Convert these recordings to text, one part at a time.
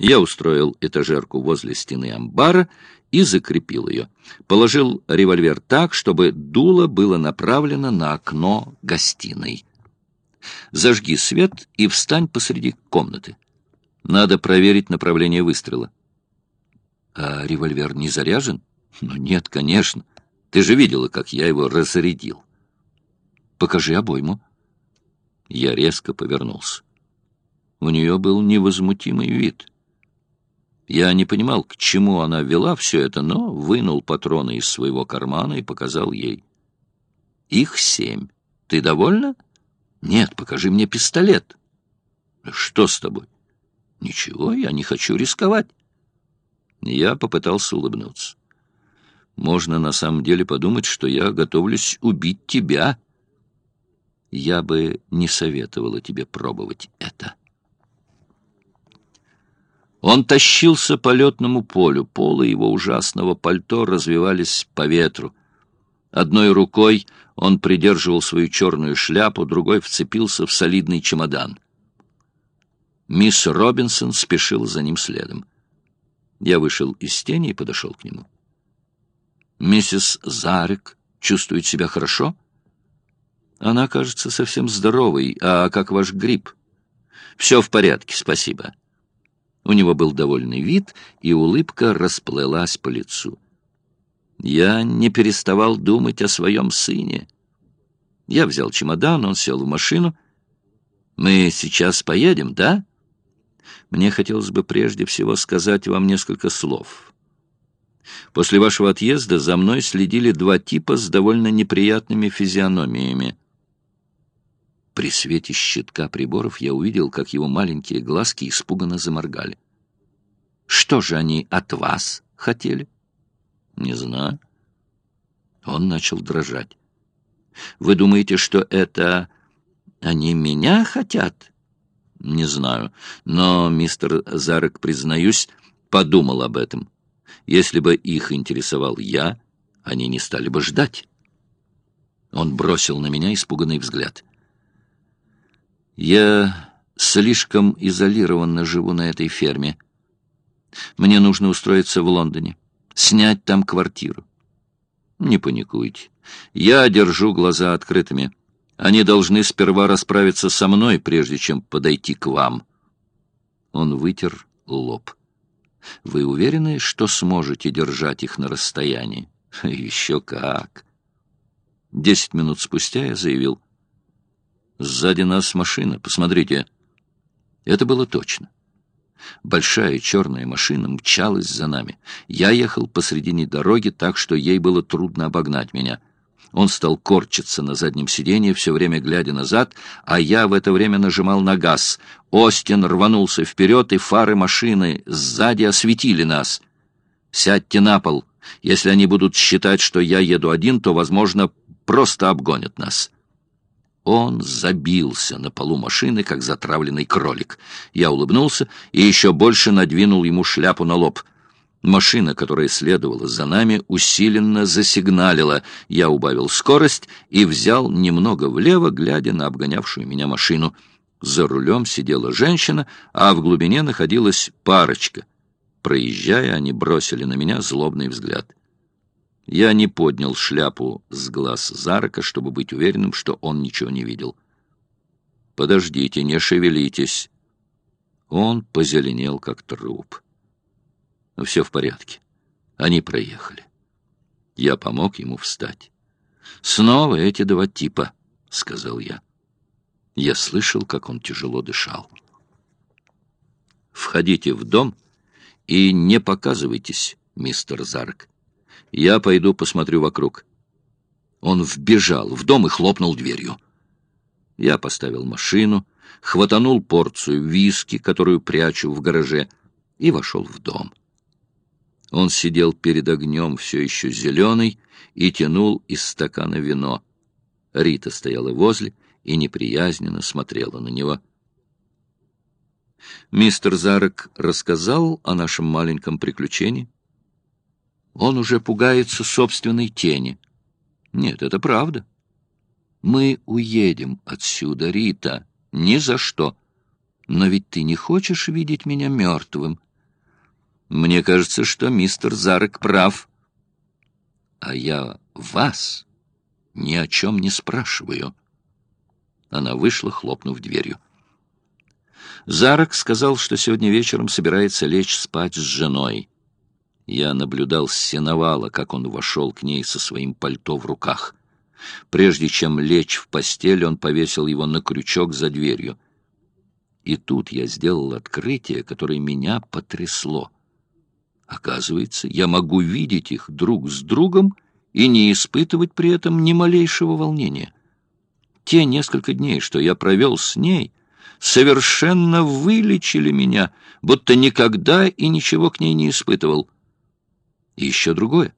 Я устроил этажерку возле стены амбара и закрепил ее. Положил револьвер так, чтобы дуло было направлено на окно гостиной. Зажги свет и встань посреди комнаты. Надо проверить направление выстрела. А револьвер не заряжен? Ну нет, конечно. Ты же видела, как я его разрядил. Покажи обойму. Я резко повернулся. У нее был невозмутимый вид. Я не понимал, к чему она вела все это, но вынул патроны из своего кармана и показал ей. Их семь. Ты довольна? Нет, покажи мне пистолет. Что с тобой? Ничего, я не хочу рисковать. Я попытался улыбнуться. Можно на самом деле подумать, что я готовлюсь убить тебя. Я бы не советовала тебе пробовать это. Он тащился по летному полю, полы его ужасного пальто развивались по ветру. Одной рукой он придерживал свою черную шляпу, другой вцепился в солидный чемодан. Мисс Робинсон спешила за ним следом. Я вышел из тени и подошел к нему. «Миссис Зарек чувствует себя хорошо?» «Она кажется совсем здоровой. А как ваш грипп?» «Все в порядке, спасибо». У него был довольный вид, и улыбка расплылась по лицу. Я не переставал думать о своем сыне. Я взял чемодан, он сел в машину. «Мы сейчас поедем, да?» Мне хотелось бы прежде всего сказать вам несколько слов. После вашего отъезда за мной следили два типа с довольно неприятными физиономиями. При свете щитка приборов я увидел, как его маленькие глазки испуганно заморгали. Что же они от вас хотели? Не знаю. Он начал дрожать. Вы думаете, что это они меня хотят? Не знаю. Но мистер Зарек, признаюсь, подумал об этом. Если бы их интересовал я, они не стали бы ждать. Он бросил на меня испуганный взгляд. Я слишком изолированно живу на этой ферме. Мне нужно устроиться в Лондоне, снять там квартиру. Не паникуйте. Я держу глаза открытыми. Они должны сперва расправиться со мной, прежде чем подойти к вам. Он вытер лоб. Вы уверены, что сможете держать их на расстоянии? Еще как. Десять минут спустя я заявил. Сзади нас машина, посмотрите. Это было точно. Большая черная машина мчалась за нами. Я ехал посредине дороги так, что ей было трудно обогнать меня. Он стал корчиться на заднем сиденье, все время глядя назад, а я в это время нажимал на газ. Остин рванулся вперед, и фары машины сзади осветили нас. «Сядьте на пол. Если они будут считать, что я еду один, то, возможно, просто обгонят нас». Он забился на полу машины, как затравленный кролик. Я улыбнулся и еще больше надвинул ему шляпу на лоб. Машина, которая следовала за нами, усиленно засигналила. Я убавил скорость и взял немного влево, глядя на обгонявшую меня машину. За рулем сидела женщина, а в глубине находилась парочка. Проезжая, они бросили на меня злобный взгляд. Я не поднял шляпу с глаз Зарака, чтобы быть уверенным, что он ничего не видел. «Подождите, не шевелитесь». Он позеленел, как труп. Но все в порядке. Они проехали. Я помог ему встать. «Снова эти два типа», — сказал я. Я слышал, как он тяжело дышал. «Входите в дом и не показывайтесь, мистер Зарк. Я пойду посмотрю вокруг. Он вбежал в дом и хлопнул дверью. Я поставил машину, хватанул порцию виски, которую прячу в гараже, и вошел в дом. Он сидел перед огнем, все еще зеленый, и тянул из стакана вино. Рита стояла возле и неприязненно смотрела на него. Мистер Зарек рассказал о нашем маленьком приключении. Он уже пугается собственной тени. Нет, это правда. Мы уедем отсюда, Рита, ни за что. Но ведь ты не хочешь видеть меня мертвым. Мне кажется, что мистер Зарек прав. А я вас ни о чем не спрашиваю. Она вышла, хлопнув дверью. Зарок сказал, что сегодня вечером собирается лечь спать с женой. Я наблюдал с сеновала, как он вошел к ней со своим пальто в руках. Прежде чем лечь в постель, он повесил его на крючок за дверью. И тут я сделал открытие, которое меня потрясло. Оказывается, я могу видеть их друг с другом и не испытывать при этом ни малейшего волнения. Те несколько дней, что я провел с ней, совершенно вылечили меня, будто никогда и ничего к ней не испытывал. И еще другое.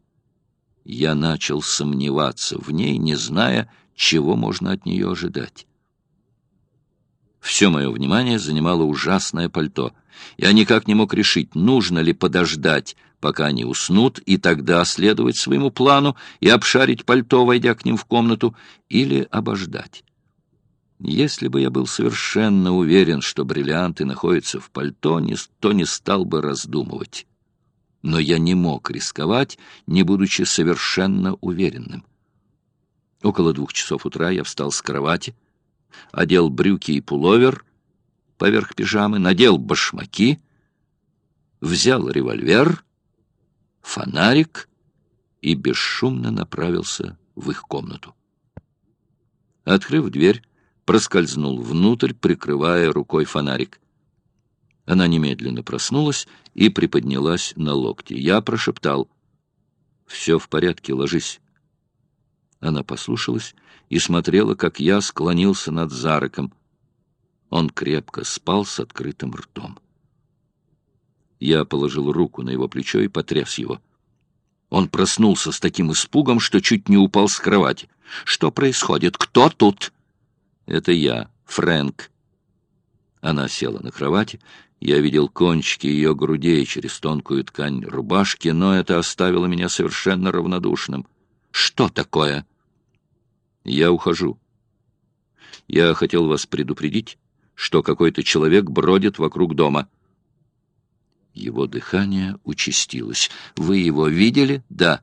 Я начал сомневаться в ней, не зная, чего можно от нее ожидать. Все мое внимание занимало ужасное пальто. Я никак не мог решить, нужно ли подождать, пока они уснут, и тогда следовать своему плану и обшарить пальто, войдя к ним в комнату, или обождать. Если бы я был совершенно уверен, что бриллианты находятся в пальто, то не стал бы раздумывать. Но я не мог рисковать, не будучи совершенно уверенным. Около двух часов утра я встал с кровати, одел брюки и пуловер поверх пижамы, надел башмаки, взял револьвер, фонарик и бесшумно направился в их комнату. Открыв дверь, проскользнул внутрь, прикрывая рукой фонарик. Она немедленно проснулась и приподнялась на локти. Я прошептал. «Все в порядке, ложись». Она послушалась и смотрела, как я склонился над Зароком. Он крепко спал с открытым ртом. Я положил руку на его плечо и потряс его. Он проснулся с таким испугом, что чуть не упал с кровати. «Что происходит? Кто тут?» «Это я, Фрэнк». Она села на кровати. Я видел кончики ее грудей через тонкую ткань рубашки, но это оставило меня совершенно равнодушным. «Что такое?» «Я ухожу. Я хотел вас предупредить, что какой-то человек бродит вокруг дома». Его дыхание участилось. «Вы его видели?» «Да.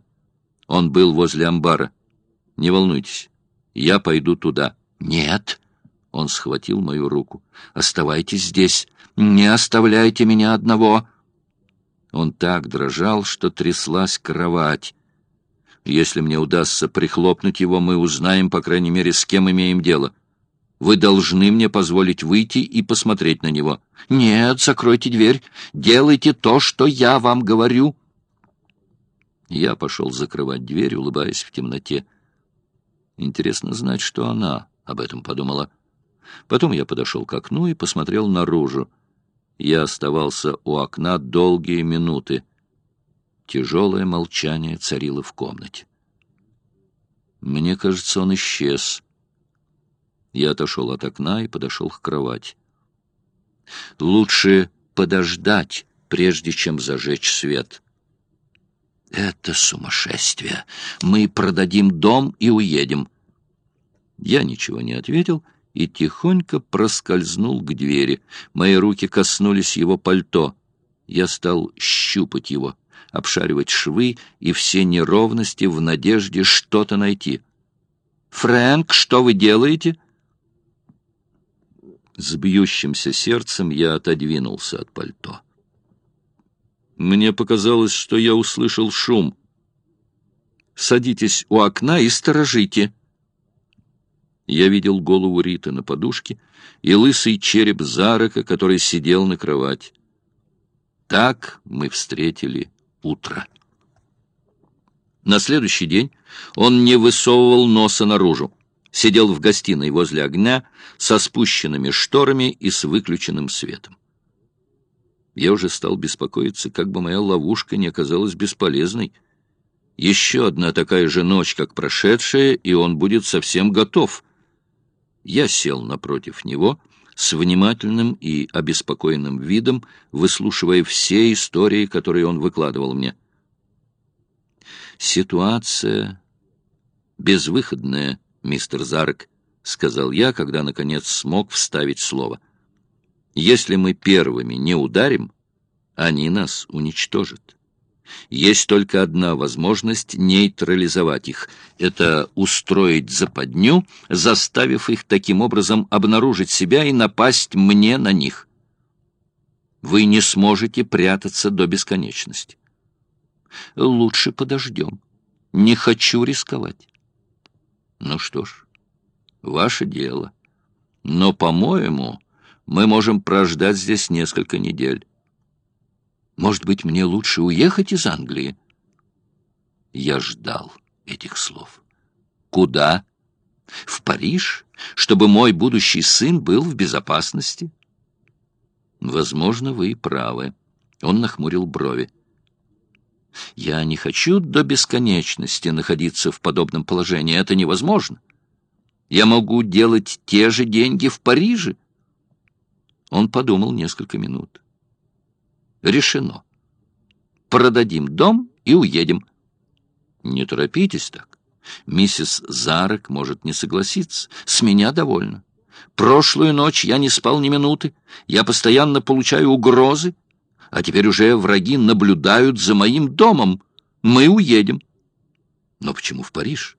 Он был возле амбара. Не волнуйтесь, я пойду туда». «Нет!» — он схватил мою руку. «Оставайтесь здесь! Не оставляйте меня одного!» Он так дрожал, что тряслась кровать. Если мне удастся прихлопнуть его, мы узнаем, по крайней мере, с кем имеем дело. Вы должны мне позволить выйти и посмотреть на него. Нет, закройте дверь. Делайте то, что я вам говорю. Я пошел закрывать дверь, улыбаясь в темноте. Интересно знать, что она об этом подумала. Потом я подошел к окну и посмотрел наружу. Я оставался у окна долгие минуты. Тяжелое молчание царило в комнате. Мне кажется, он исчез. Я отошел от окна и подошел к кровати. Лучше подождать, прежде чем зажечь свет. Это сумасшествие. Мы продадим дом и уедем. Я ничего не ответил и тихонько проскользнул к двери. Мои руки коснулись его пальто. Я стал щупать его, обшаривать швы и все неровности в надежде что-то найти. «Фрэнк, что вы делаете?» С бьющимся сердцем я отодвинулся от пальто. Мне показалось, что я услышал шум. «Садитесь у окна и сторожите», я видел голову Риты на подушке и лысый череп Зарака, который сидел на кровати. Так мы встретили утро. На следующий день он не высовывал носа наружу. Сидел в гостиной возле огня со спущенными шторами и с выключенным светом. Я уже стал беспокоиться, как бы моя ловушка не оказалась бесполезной. Еще одна такая же ночь, как прошедшая, и он будет совсем готов — я сел напротив него с внимательным и обеспокоенным видом, выслушивая все истории, которые он выкладывал мне. «Ситуация безвыходная, мистер Зарек», — сказал я, когда, наконец, смог вставить слово. «Если мы первыми не ударим, Они нас уничтожат. Есть только одна возможность нейтрализовать их. Это устроить западню, заставив их таким образом обнаружить себя и напасть мне на них. Вы не сможете прятаться до бесконечности. Лучше подождем. Не хочу рисковать. Ну что ж, ваше дело. Но, по-моему, мы можем прождать здесь несколько недель. Может быть, мне лучше уехать из Англии? Я ждал этих слов. Куда? В Париж, чтобы мой будущий сын был в безопасности? Возможно, вы и правы. Он нахмурил брови. Я не хочу до бесконечности находиться в подобном положении. Это невозможно. Я могу делать те же деньги в Париже. Он подумал несколько минут. Решено. Продадим дом и уедем. Не торопитесь так. Миссис Зарек может не согласиться. С меня довольно. Прошлую ночь я не спал ни минуты. Я постоянно получаю угрозы. А теперь уже враги наблюдают за моим домом. Мы уедем. Но почему в Париж?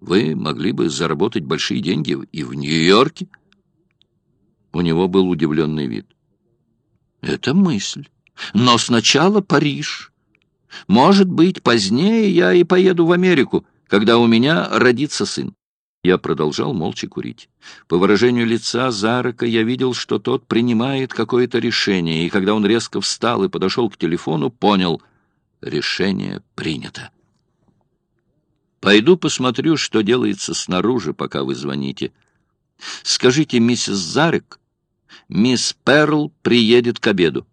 Вы могли бы заработать большие деньги и в Нью-Йорке. У него был удивленный вид. Это мысль. Но сначала Париж. Может быть, позднее я и поеду в Америку, когда у меня родится сын. Я продолжал молча курить. По выражению лица Зарака я видел, что тот принимает какое-то решение, и когда он резко встал и подошел к телефону, понял — решение принято. «Пойду посмотрю, что делается снаружи, пока вы звоните. Скажите, миссис Зарек, мисс Перл приедет к обеду».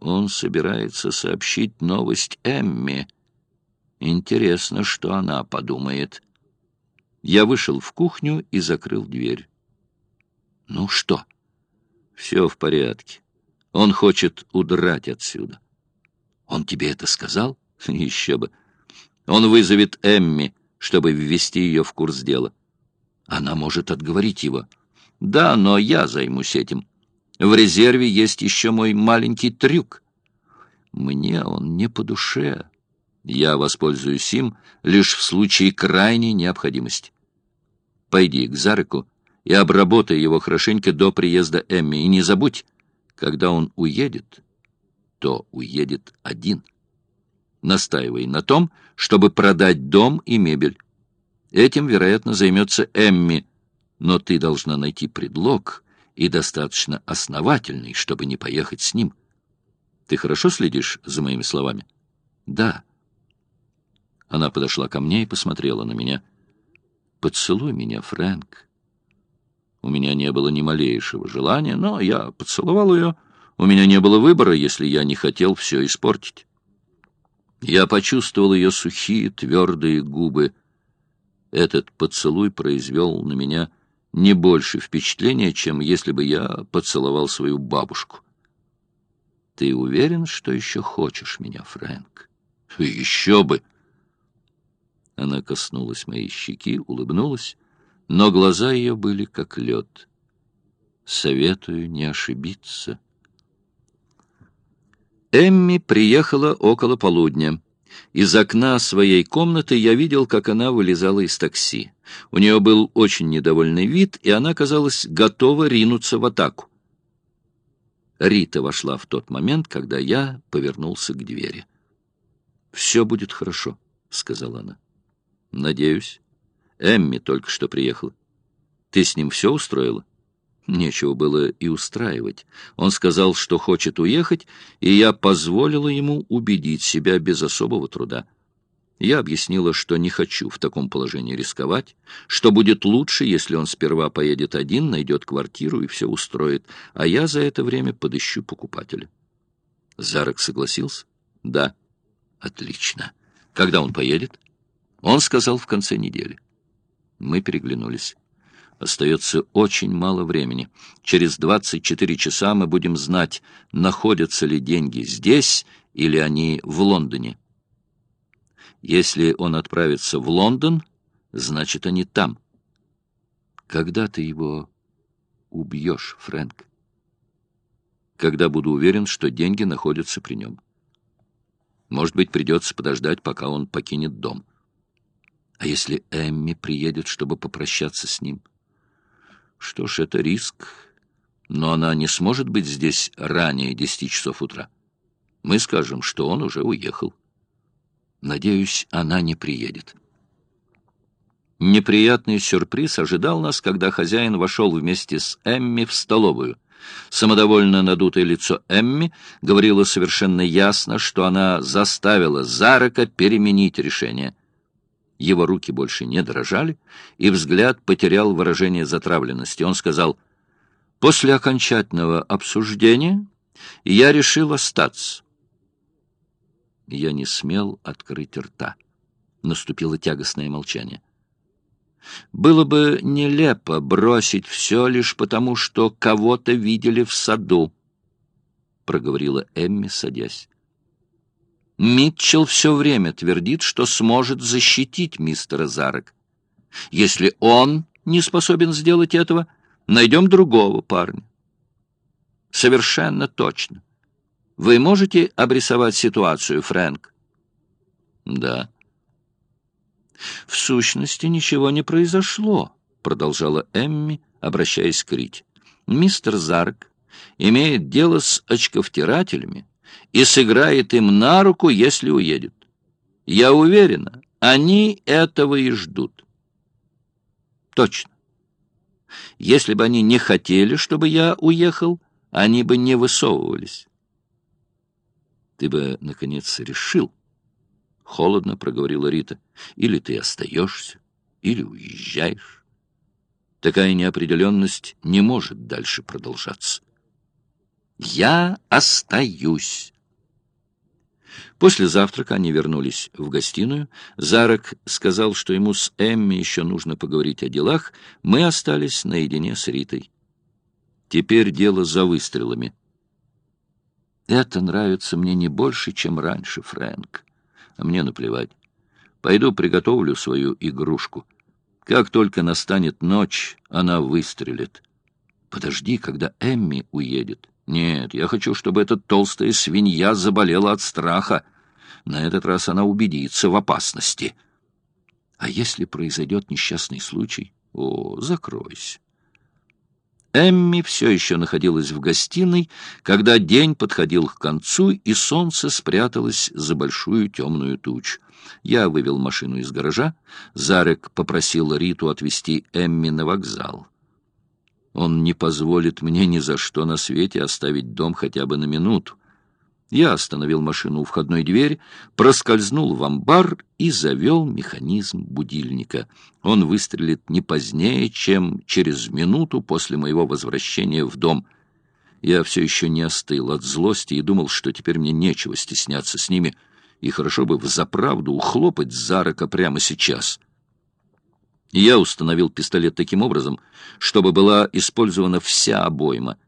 Он собирается сообщить новость Эмми. Интересно, что она подумает. Я вышел в кухню и закрыл дверь. Ну что? Все в порядке. Он хочет удрать отсюда. Он тебе это сказал? Еще бы. Он вызовет Эмми, чтобы ввести ее в курс дела. Она может отговорить его. Да, но я займусь этим. В резерве есть еще мой маленький трюк. Мне он не по душе. Я воспользуюсь им лишь в случае крайней необходимости. Пойди к Зареку и обработай его хорошенько до приезда Эмми. И не забудь, когда он уедет, то уедет один. Настаивай на том, чтобы продать дом и мебель. Этим, вероятно, займется Эмми, но ты должна найти предлог — и достаточно основательный, чтобы не поехать с ним. Ты хорошо следишь за моими словами? Да. Она подошла ко мне и посмотрела на меня. Поцелуй меня, Фрэнк. У меня не было ни малейшего желания, но я поцеловал ее. У меня не было выбора, если я не хотел все испортить. Я почувствовал ее сухие, твердые губы. Этот поцелуй произвел на меня не больше впечатления, чем если бы я поцеловал свою бабушку. Ты уверен, что еще хочешь меня, Фрэнк? Еще бы! Она коснулась моей щеки, улыбнулась, но глаза ее были как лед. Советую не ошибиться. Эмми приехала около полудня. Из окна своей комнаты я видел, как она вылезала из такси. У нее был очень недовольный вид, и она, казалось, готова ринуться в атаку. Рита вошла в тот момент, когда я повернулся к двери. «Все будет хорошо», — сказала она. «Надеюсь. Эмми только что приехала. Ты с ним все устроила?» Нечего было и устраивать. Он сказал, что хочет уехать, и я позволила ему убедить себя без особого труда. Я объяснила, что не хочу в таком положении рисковать, что будет лучше, если он сперва поедет один, найдет квартиру и все устроит, а я за это время подыщу покупателя. Зарок согласился? Да. Отлично. Когда он поедет? Он сказал в конце недели. Мы переглянулись. Остается очень мало времени. Через 24 часа мы будем знать, находятся ли деньги здесь или они в Лондоне. Если он отправится в Лондон, значит, они там. Когда ты его убьешь, Фрэнк? когда буду уверен, что деньги находятся при нем. Может быть, придется подождать, пока он покинет дом. А если Эмми приедет, чтобы попрощаться с ним? Что ж, это риск, но она не сможет быть здесь ранее десяти часов утра. Мы скажем, что он уже уехал. Надеюсь, она не приедет. Неприятный сюрприз ожидал нас, когда хозяин вошел вместе с Эмми в столовую. Самодовольно надутое лицо Эмми говорило совершенно ясно, что она заставила Зарака переменить решение. Его руки больше не дрожали, и взгляд потерял выражение затравленности. Он сказал, «После окончательного обсуждения я решил остаться». Я не смел открыть рта. Наступило тягостное молчание. Было бы нелепо бросить все лишь потому, что кого-то видели в саду, — проговорила Эмми, садясь. Митчелл все время твердит, что сможет защитить мистера Зарек. Если он не способен сделать этого, найдем другого парня. Совершенно точно. Вы можете обрисовать ситуацию, Фрэнк? Да. В сущности, ничего не произошло, продолжала Эмми, обращаясь к Рите. Мистер Зарк имеет дело с очковтирателями и сыграет им на руку, если уедет. Я уверена, они этого и ждут. Точно. Если бы они не хотели, чтобы я уехал, они бы не высовывались. Ты бы, наконец, решил, — холодно проговорила Рита. «Или ты остаешься, или уезжаешь. Такая неопределенность не может дальше продолжаться». «Я остаюсь». После завтрака они вернулись в гостиную. Зарок сказал, что ему с Эмми еще нужно поговорить о делах. Мы остались наедине с Ритой. Теперь дело за выстрелами. «Это нравится мне не больше, чем раньше, Фрэнк. А мне наплевать. Пойду приготовлю свою игрушку. Как только настанет ночь, она выстрелит. Подожди, когда Эмми уедет. Нет, я хочу, чтобы эта толстая свинья заболела от страха. На этот раз она убедится в опасности. А если произойдет несчастный случай? О, закройся. Эмми все еще находилась в гостиной, когда день подходил к концу, и солнце спряталось за большую темную тучу. Я вывел машину из гаража. Зарек попросил Риту отвезти Эмми на вокзал. Он не позволит мне ни за что на свете оставить дом хотя бы на минуту. Я остановил машину у входной двери, проскользнул в амбар и завел механизм будильника. Он выстрелит не позднее, чем через минуту после моего возвращения в дом. Я все еще не остыл от злости и думал, что теперь мне нечего стесняться с ними, и хорошо бы взаправду ухлопать Зарака прямо сейчас. Я установил пистолет таким образом, чтобы была использована вся обойма.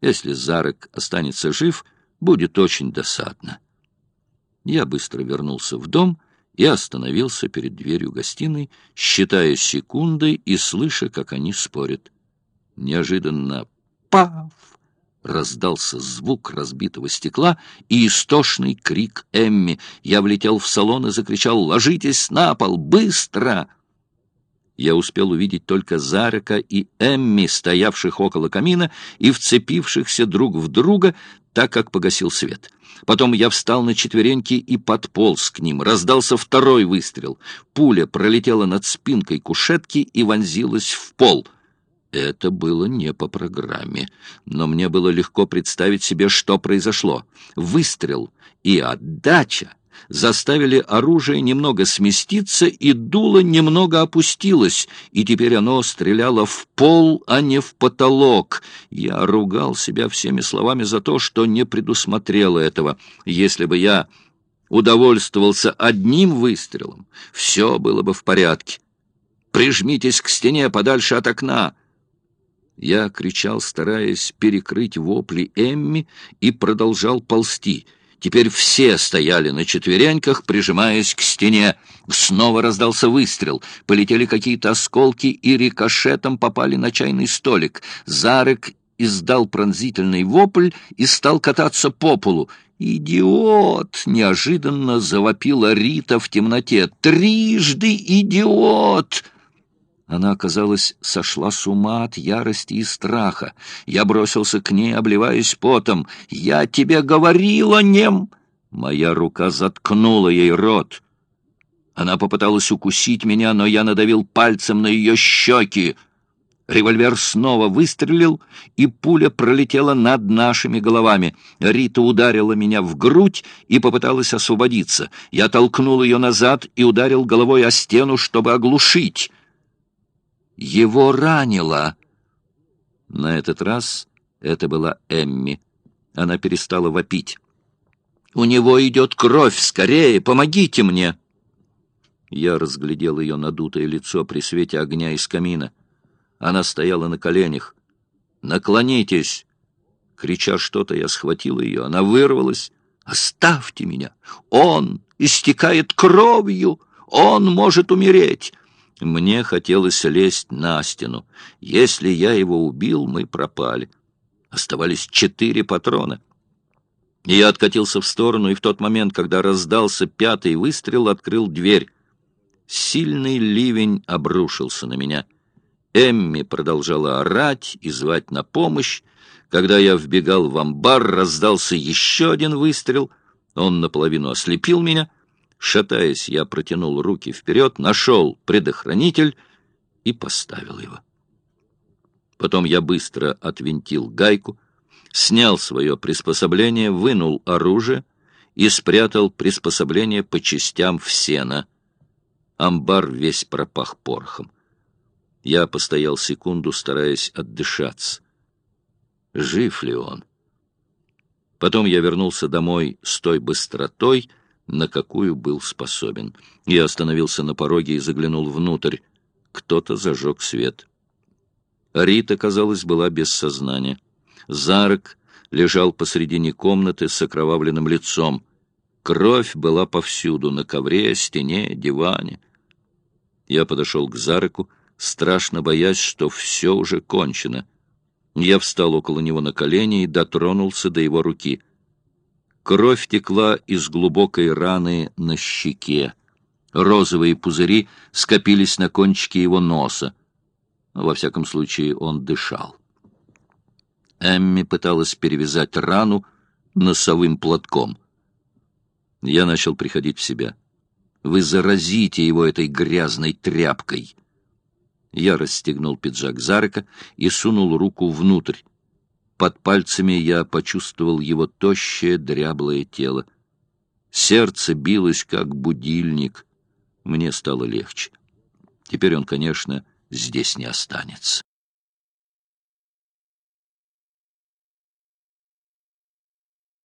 Если Зарек останется жив — будет очень досадно. Я быстро вернулся в дом и остановился перед дверью гостиной, считая секунды и слыша, как они спорят. Неожиданно «пав!» раздался звук разбитого стекла и истошный крик Эмми. Я влетел в салон и закричал «Ложитесь на пол! Быстро!» Я успел увидеть только Зарека и Эмми, стоявших около камина и вцепившихся друг в друга, так как погасил свет. Потом я встал на четвереньки и подполз к ним. Раздался второй выстрел. Пуля пролетела над спинкой кушетки и вонзилась в пол. Это было не по программе, но мне было легко представить себе, что произошло. Выстрел и отдача заставили оружие немного сместиться, и дуло немного опустилось, и теперь оно стреляло в пол, а не в потолок. Я ругал себя всеми словами за то, что не предусмотрел этого. Если бы я удовольствовался одним выстрелом, все было бы в порядке. «Прижмитесь к стене подальше от окна!» Я кричал, стараясь перекрыть вопли Эмми, и продолжал ползти — Теперь все стояли на четвереньках, прижимаясь к стене. Снова раздался выстрел. Полетели какие-то осколки и рикошетом попали на чайный столик. Зарек издал пронзительный вопль и стал кататься по полу. «Идиот!» — неожиданно завопила Рита в темноте. «Трижды идиот!» Она, казалось, сошла с ума от ярости и страха. Я бросился к ней, обливаясь потом. «Я тебе говорила, нем!» Моя рука заткнула ей рот. Она попыталась укусить меня, но я надавил пальцем на ее щеки. Револьвер снова выстрелил, и пуля пролетела над нашими головами. Рита ударила меня в грудь и попыталась освободиться. Я толкнул ее назад и ударил головой о стену, чтобы оглушить. Его ранило. На этот раз это была Эмми. Она перестала вопить. «У него идет кровь! Скорее! Помогите мне!» Я разглядел ее надутое лицо при свете огня из камина. Она стояла на коленях. «Наклонитесь!» Крича что-то, я схватил ее. Она вырвалась. «Оставьте меня! Он истекает кровью! Он может умереть!» Мне хотелось лезть на стену. Если я его убил, мы пропали. Оставались четыре патрона. Я откатился в сторону, и в тот момент, когда раздался пятый выстрел, открыл дверь. Сильный ливень обрушился на меня. Эмми продолжала орать и звать на помощь. Когда я вбегал в амбар, раздался еще один выстрел. Он наполовину ослепил меня. Шатаясь, я протянул руки вперед, нашел предохранитель и поставил его. Потом я быстро отвинтил гайку, снял свое приспособление, вынул оружие и спрятал приспособление по частям в сено — Амбар весь пропах порохом. Я постоял секунду, стараясь отдышаться. Жив ли он? Потом я вернулся домой с той быстротой, на какую был способен. Я остановился на пороге и заглянул внутрь. Кто-то зажег свет. Рита, казалось, была без сознания. Зарок лежал посредине комнаты с окровавленным лицом. Кровь была повсюду, на ковре, стене, диване. Я подошел к Зареку, страшно боясь, что все уже кончено. Я встал около него на колени и дотронулся до его руки. Кровь текла из глубокой раны на щеке. Розовые пузыри скопились на кончике его носа. Во всяком случае, он дышал. Эмми пыталась перевязать рану носовым платком — я начал приходить в себя. Вы заразите его этой грязной тряпкой. Я расстегнул пиджак Зарека и сунул руку внутрь. Под пальцами я почувствовал его тощее, дряблое тело. Сердце билось, как будильник. Мне стало легче. Теперь он, конечно, здесь не останется.